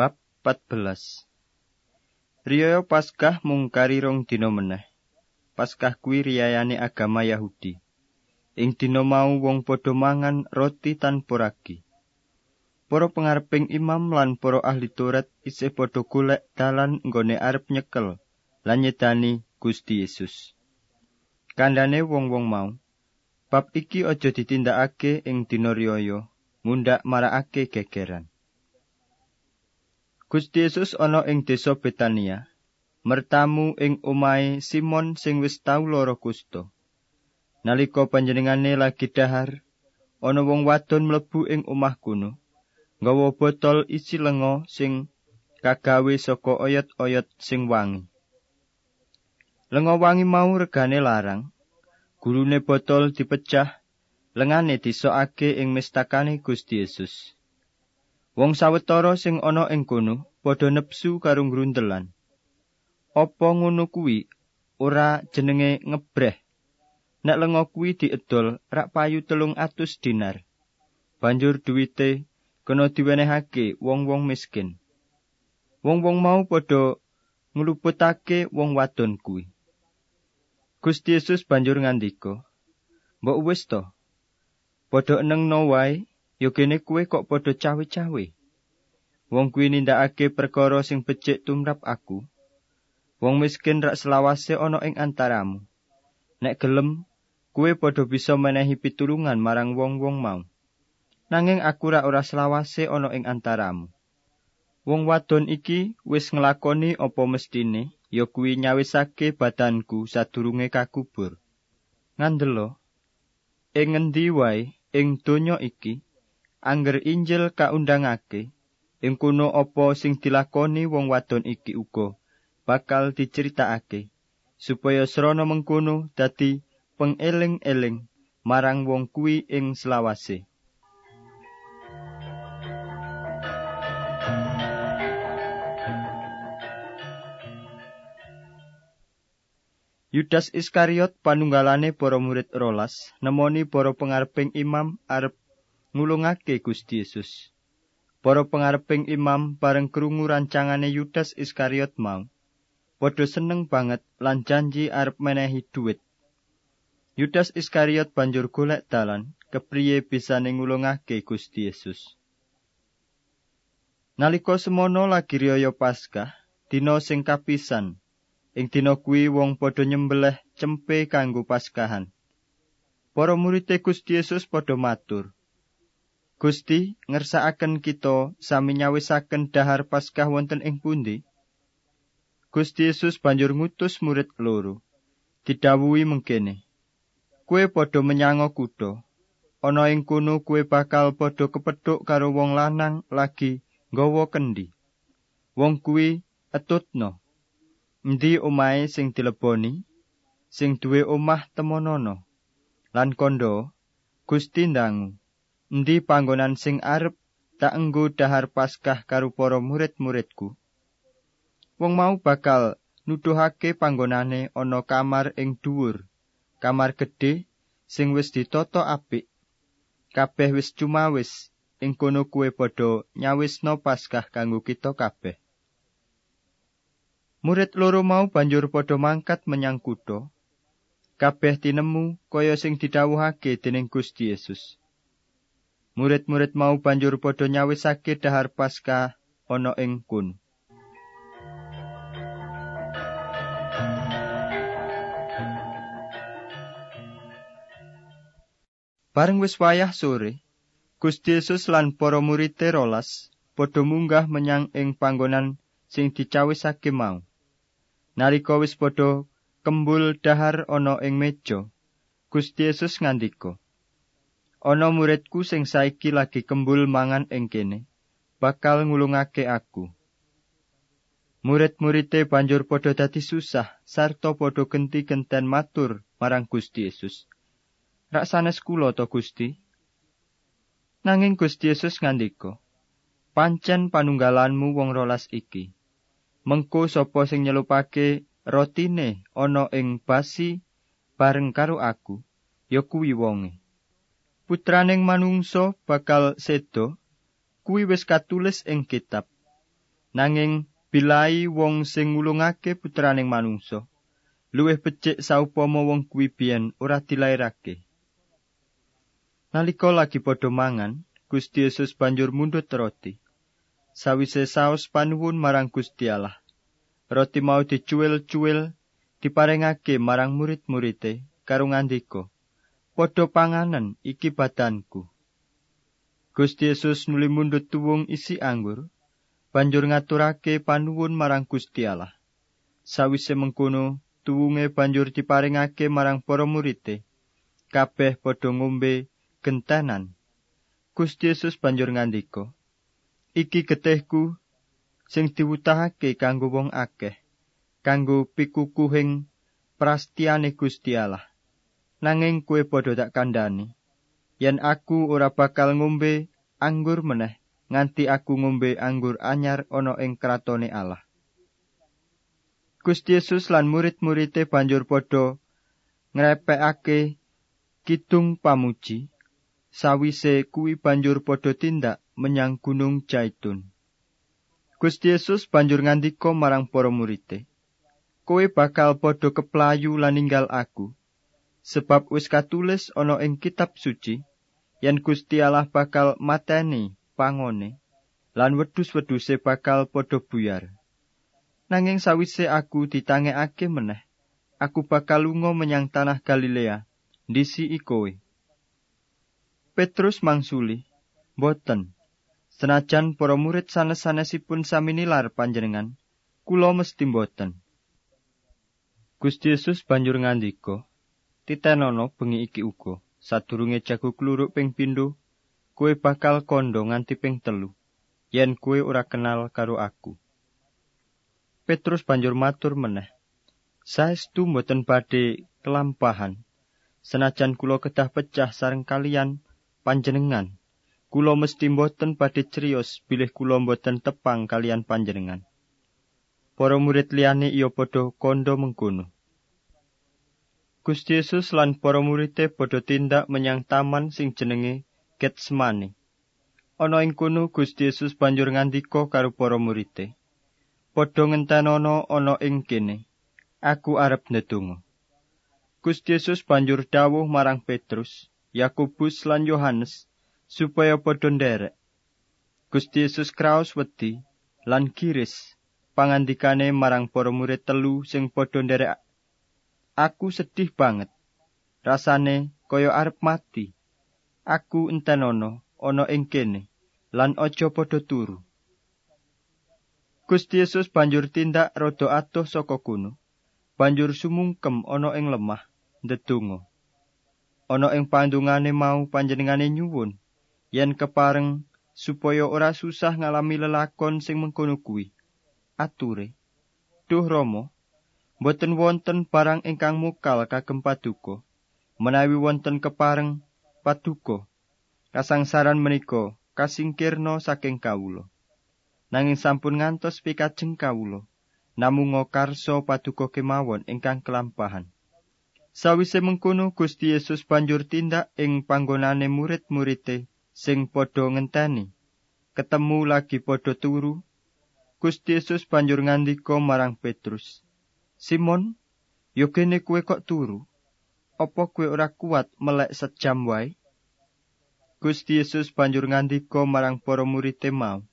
Bab 14 Riyaya Paskah mung kari rong dina meneh. Paskah kuwi riyayane agama Yahudi. Ing dina mau wong padha mangan roti tanpa ragi. Para pengareping imam lan para ahli Taurat isih padha golek dalan nggone arep nyekel lan nyedani Gusti Yesus. Kandhane wong-wong mau, bab iki aja ditindakake ing dina riyaya, mundak marakake gegeran. Gusti Yesus ana ing desa Betania, mertamu ing omahe Simon sing wis tau lara kusta. Nalika panjenengane lagi dahar, ana wong wadon mlebu ing omah kuno, nggawa botol isi lenga sing kagawe saka oyot-oyot sing wangi. Lenga wangi mau regane larang. Gulune botol dipecah, lengane disokake ing mestakane Gusti Yesus. Wong sawetara sing ana ing kono padha nepsu karo ngruntelan. Apa ngono kuwi ora jenenge ngebreh. Nek lenga kuwi diedol rak payu telung atus dinar. Banjur duwite kena diwenehake wong-wong miskin. Wong-wong mau padha ngluputake wong wadon kuwi. Gusti Yesus banjur ngandika, "Mbok wis to? Padha enengno wae yo kene kuwe kok padha cawe-cawe. Wong kuwi nindakake perkara sing becik tumrap aku. Wong miskin rak selawase ana ing antaramu. Nek gelem, kuwe padha bisa menehi pitulungan marang wong-wong mau. Nanging aku rak ora selawase ana ing antaramu. Wong wadon iki wis nglakoni apa mestine, ya kuwi nyawisake badanku sadurunge kakubur. Ngandelo, ing ngendi wae ing donya iki Angger Injil kaundangake, ing kuno apa sing dilakoni wong wadon iki uga bakal diceritakake supaya srana mengkono dadi pengeling-eling marang wong kuwi ing selawase. Yudas Iskariot panunggalane para murid rolas nemoni para pengareping imam arep ngulungake Gusti Yesus. Para pengareping imam bareng krungu rancangane Yudas Iskariot mau, padha seneng banget lan janji arep menehi dhuwit. Yudas Iskariot banjur golek dalan kepriye bisa ngulungake Gusti Yesus. Nalika semono lagi riyaya Paskah, dina sing kapisan, ing dina kuwi wong padha nyembelih cempe kanggo Paskahan. Para murid Gusti Yesus padha matur, Gusti ngersakaken kita sami nyawisaken dahar Paskah wonten ing pundi? Gusti Yesus banjur ngutus murid loro. Didhawuhi mengkene. Kue padha menyang kutha. Ana ing kono kue bakal padha kepethuk karo wong lanang lagi nggawa kendi. Wong kuwi etutno. Endi omahe sing dileboni? Sing duwe omah temonono. Lan kondo Gusti ndangu. Endi panggonan sing arep tak enggo dahar Paskah karo para murid-muridku. Wong mau bakal nuduhake panggonane ana kamar ing dhuwur, kamar gedhe sing wis ditata apik. Kabeh wis cuma wis ing kono kuwe padha nyawisno Paskah kanggo kita kabeh. Murid loro mau banjur padha mangkat menyang kutha. Kabeh tinemu kaya sing didhawuhake dening Gusti Yesus. Murid-murid mau banjur padha nyawisake dahar Paskah ana ing kun. Bareng wis wayah sore, Gusti Yesus lan para murid rolas padha munggah menyang ing panggonan sing dicawisake mau. Nalika wis padha kembul dahar ana ing meja, Gusti Yesus ngandika, ana muridku sing saiki lagi kembul mangan ing kene bakal ngulungake aku. Murid-murite banjur padha dadi susah sarta padha genti-genten matur marang Gusti Yesus. Rak sanes kula to Gusti? Nanging Gusti Yesus ngandika pancen panunggalanmu wong rolas iki. Mengko sapa sing nyelupake rotine ana ing basi bareng karo aku ya kuwi wonge putraning manungsa bakal sedo kuwi wis katulis ing kitab Nanging bilai wong sing ngulungake putraning manungsa luwih becik saupama wong kuwi biyen ora dilairake. Nalika lagi padha mangan, Gusti Yesus banjur mundhut roti. Sawise saos panuwun marang Gusti Allah, roti mau dicuil-cuil diparingake marang murid-murite karo ngandika, "Padha panganan iki badanku." Gusti Yesus nuli mundhut tuwung isi anggur, banjur ngaturake panuwun marang Gusti Allah. Sawise mengkono, tuwunge banjur diparingake marang para murite. Kabeh padha ngombe gentenan. Gusti Yesus banjur ngandika, "Iki getihku sing diwutahake kanggo wong akeh, kanggo pikukuhing prastiane Gusti Allah. Nanging kue padha tak kandhani, yen aku ora bakal ngombe anggur meneh nganti aku ngombe anggur anyar ana ing kratone Allah." Gusti Yesus lan murid-muride banjur padha ngrepekake kidung pamuji sawise kuwi banjur padha tindak menyang gunung Jaitun. Gusti Yesus banjur ngandika marang para murid Kowe bakal padha keplayu lan ninggal aku sebab wis katulis ana ing kitab suci yen Gusti Allah bakal mateni pangone lan wedhus-wedhuse bakal padha buyar. Nanging sawise aku ditangekake meneh, aku bakal lunga menyang tanah Galilea, ndisi ikowe. Petrus mangsuli, "Boten. Senajan para murid sanes-sanesipun sami nilar panjenengan, kula mesti boten." Gusti Yesus banjur ngandika, "Titenono bengi iki uga, sadurunge jago kluruk ping pindho, kowe bakal kondo nganti ping telu, yen kowe ora kenal karo aku." Petrus banjur matur meneh. Saestu mboten badhe kelampahan. Senajan kula kedah pecah sareng kalian panjenengan, kula mesti mboten badhe criyos bilih kula mboten tepang kalian panjenengan. Para murid liyane iya padha kandha mengkono. Gusti Yesus lan para murite padha tindak menyang taman sing jenenge Getsemani. Ana ing kono Gusti Yesus banjur ngandika karo para murite. padha ngentenono ana ing kene aku arep ndedonga Gusti Yesus banjur dawuh marang Petrus Yakobus lan Yohanes supaya padha nderek Gusti Yesus kraos wedi lan kiris pangandikane marang para murid telu sing padha nderek Aku sedih banget rasane kaya arep mati aku entenono ana ing kene lan aja padha turu Gusti Yesus banjur tindak rada atuh saka kuno. Banjur sumungkem ana ing lemah, ndedonga. Ana ing pandungane mau panjenengane nyuwun yen kepareng supaya ora susah ngalami lelakon sing mengkono kuwi. Ature, Duh Rama, boten wonten barang ingkang mukal kagem paduka. Menawi wonten kepareng paduka, kasangsaran menika kasingkirna saking kawula. nanging sampun ngantos pikajeng kawula namung karso paduka kemawon ingkang kelampahan sawise mengkono Gusti Yesus banjur tindak ing panggonane murid-murite sing padha ngenteni ketemu lagi padha turu Gusti Yesus banjur ngandika marang Petrus Simon yo kene kowe kok turu? Apa kowe ora kuat melek sejam wae? Gusti Yesus banjur ngandika marang para murid mau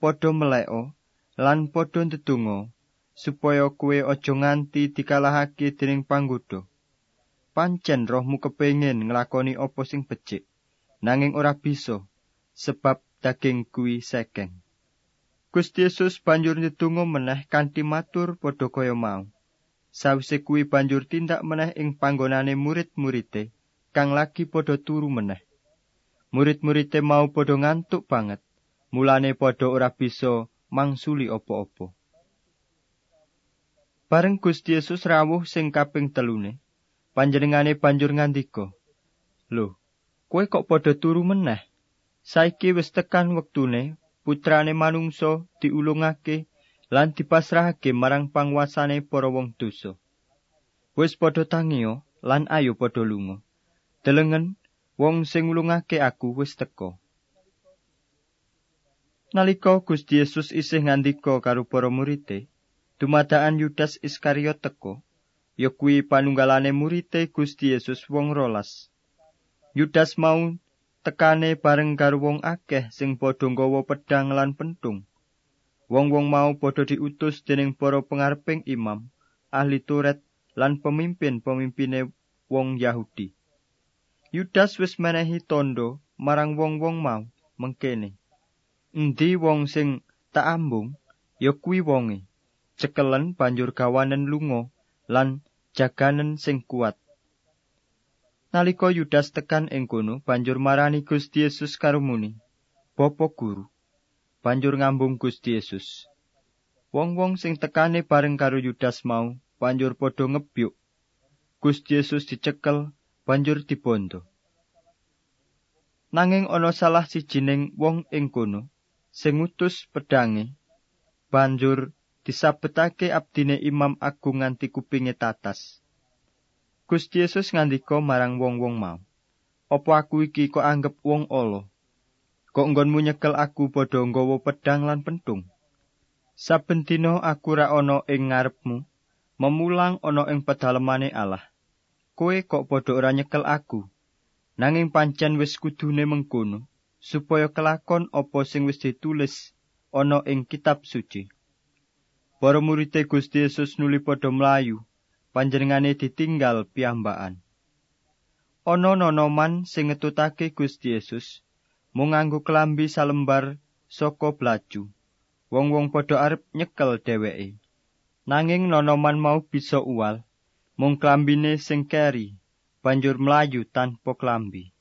padha meleo lan padha ndedonga supaya kuwe aja nganti dikalahake dening panggoda. Pancen rohmu kepengin nglakoni apa sing becik nanging ora bisa sebab daging kuwi sekeng. Gusti Yesus banjur ndedonga meneh kanthi matur padha kaya mau sawise kuwi banjur tindak meneh ing panggonane murid-murite kang lagi padha turu meneh murid-murite mau padha ngantuk banget mulane padha ora bisa mangsuli apa-apa. Bareng Gusti Yesus rawuh sing kaping telune, panjenengane banjur ngandika, "Lho, kowe kok padha turu meneh? Saiki wis tekan wektune putrane manungsa diulungake lan dipasrahake marang panguasane para wong dosa. Wis padha tangiyo lan ayo padha lunga. Delengen wong sing ulungake aku wis teka." Nalika Gusti Yesus isih ngandika karo para murid-e, dumadakan Yudas Iskariot teka, ya kuwi panunggalane murid Gusti Yesus wong rolas. Yudas mau tekane bareng karo wong akeh sing padha nggawa pedang lan pentung. Wong-wong mau padha diutus dening para pengarping imam, ahli turet lan pemimpin-pemimpine wong Yahudi. Yudas wis menehi tondo marang wong-wong mau mengkene. Endi wong sing tak ambung, ya kuwi wonge. Cekelen banjur gawanen lunga lan jaganen sing kuat. Nalika Yudas tekan ing kono, banjur marani Gusti Yesus karo muni, "Bapa guru." Banjur ngambung Gusti Yesus. Wong-wong sing tekane bareng karo Yudas mau, banjur padha ngebyuk. Gusti Yesus dicekel, banjur dibondo. Nanging ana salah sijining wong ing kono sing ngutus pedange banjur disabetake abdine Imam Agung nganti kupinge tatas. Gusti Yesus ngandika marang wong-wong mau, "Apa aku iki kok anggep wong ala? Kok nggonmu nyekel aku padha nggawa pedang lan pentung? Saben dina aku ra ana ing ngarepmu, memulang ana ing pedalemane Allah. Kowe kok padha ora nyekel aku? Nanging pancen wis kudune mengkono, supaya kelakon apa sing wis ditulis ana ing kitab suci." Para murid Gusti Yesus nuli padha mlayu, panjenengane ditinggal piyambakan. Ana nonoman sing ngetutake Gusti Yesus mung nganggo klambi salembar saka blaju. Wong-wong padha arep nyekel dheweke. Nanging nonoman mau bisa uwal, mung klambine sing keri, banjur mlayu tanpa klambi.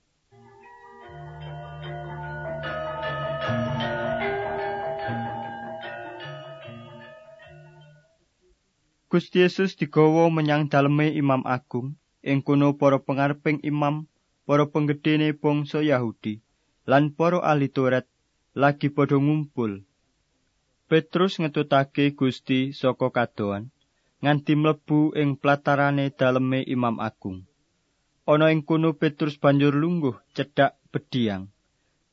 Gusti Yesus digawa menyang daleme Imam Agung, ing kono para pengarping imam, para penggedene bangsa Yahudi, lan para ahli Taurat lagi padha ngumpul. Petrus ngetutake Gusti saka kadoan, nganti mlebu ing platarane daleme Imam Agung. Ana ing kono Petrus banjur lungguh cedhak bediang,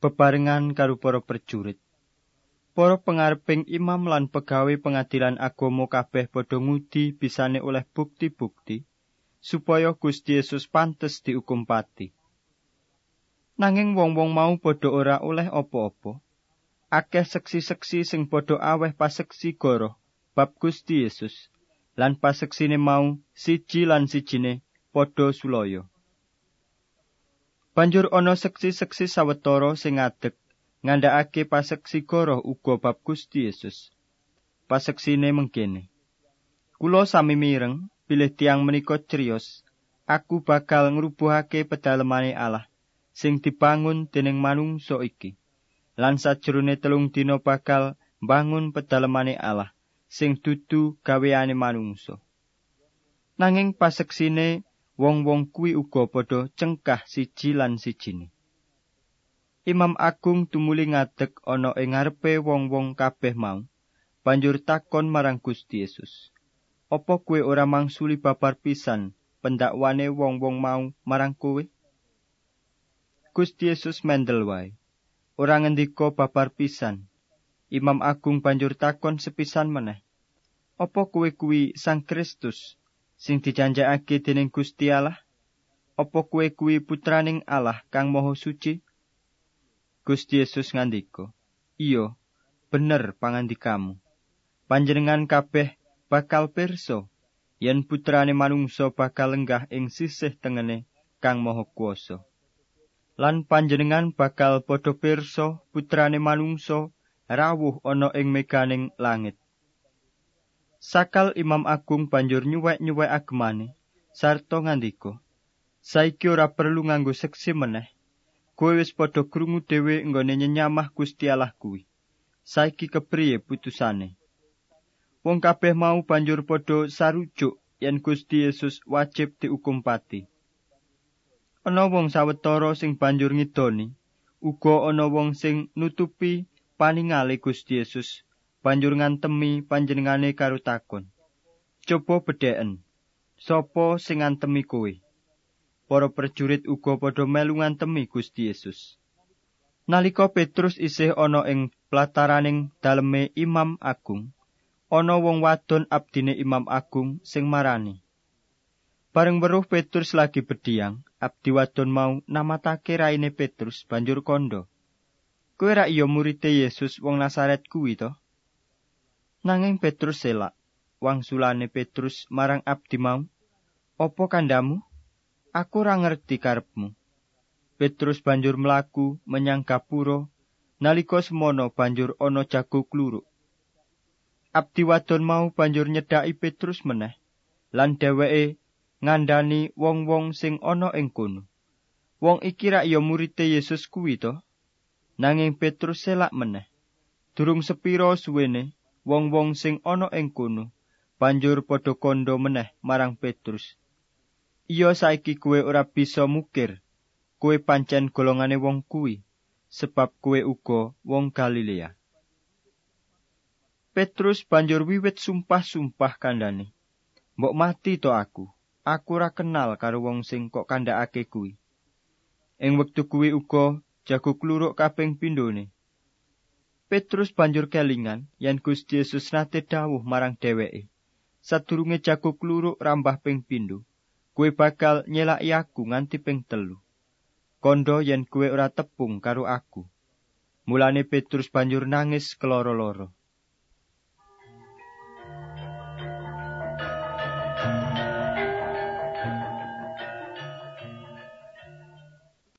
bebarengan karo para prajurit. Para pengarping imam lan pegawai pengadilan agama kabeh padha ngudi bisane oleh bukti-bukti supaya Gusti Yesus pantes diukum pati. Nanging wong-wong mau padha ora oleh apa-apa. Akeh seksi-seksi sing padha aweh paseksi goro bab Gusti Yesus lan paseksine mau siji lan sijine padha sulaya. Banjur ana seksi-seksi sawetara sing ngadeg ngandhakake paseksi goroh uga bab Gusti Yesus. Paseksine mengkene. Kulo sami mireng pilih tiang menika crios, aku bakal ngrubuhake pedalemane Allah sing dibangun dening manungsa iki. Lan sajrone telung dina bakal bangun pedalemane Allah sing dudu gaweane manungsa. Nanging paseksine wong-wong kuwi uga padha cengkah siji lan sijine. Imam Agung tumuli ngadeg ana ing ngarepe wong-wong kabeh mau. Banjur takon marang Gusti Yesus. Apa kowe ora mangsuli babar pisan pendakwane wong-wong mau marang kowe? Gusti Yesus mendel wae. Ora ngendika babar pisan. Imam Agung banjur takon sepisan meneh. Apa kowe kuwi Sang Kristus sing dijanjakake dening Gusti Allah? Apa kowe kuwi putraning Allah kang Maha Suci? Gusti Yesus ngandika, "Iya, bener pangandikamu. Panjenengan kabeh bakal pirsa yen putrane manungsa bakal lenggah ing sisih tengene Kang Maha Kuwasa. Lan panjenengan bakal padha pirsa putrane manungsa rawuh ana ing meganing langit." Sakal Imam Agung banjur nyuwek-nyuwek agemane sarta ngandika, "Saiki ora perlu nganggo seksi meneh kowe wis padha krungu dhewe nggone nyenyamah Gusti Allah kuwi. Saiki kepriye putusane? Wong kabeh mau banjur padha sarujuk yen Gusti Yesus wajib diukum pati. Ana wong sawetara sing banjur ngidoni, uga ana wong sing nutupi paningale Gusti Yesus, banjur ngantemi panjenengane karo takon. Coba bedheken, sapa sing ngantemi kowe? para prajurit uga padha melu ngantemi Gusti Yesus. Nalika Petrus isih ana ing plataraning daleme Imam Agung, ana wong wadon abdine Imam Agung sing marani. Bareng weruh Petrus lagi bediang, abdi wadon mau namatake raine Petrus banjur kondo. Kowe ra iya murite Yesus wong Nasaret kuwi to? Nanging Petrus selak, wangsulane Petrus marang abdi mau, "Apa kandamu? Aku ora ngerti karepmu." Petrus banjur mlaku menyang gapura nalika semono banjur ana jago kluruk. Abdi wadon mau banjur nyedhaki Petrus meneh lan dheweke ngandani wong-wong sing ana ing kono. Wong iki rak ya murid Yesus kuwi to? Nanging Petrus selak meneh. Durung sepiro suwene wong-wong sing ana ing kono banjur padha kandha meneh marang Petrus. Iya saiki kowe ora bisa mukir. Kowe pancen golongane wong kuwi sebab kowe uga wong Galilea. Petrus banjur wiwit sumpah-sumpah kandhane. Mbok mati to aku. Aku ora kenal karo wong sing kok kandhakake kuwi. Ing wektu kuwi uga jago kluruk kaping pindhone. Petrus banjur kelingan yen Gusti Yesus nate dawuh marang dheweke. Sadurunge jago kluruk rambah ping pindho, kowe bakal nyelaki aku nganti ping telu. Kondo yen kowe ora tepung karo aku. Mulane Petrus banjur nangis keloro-loro.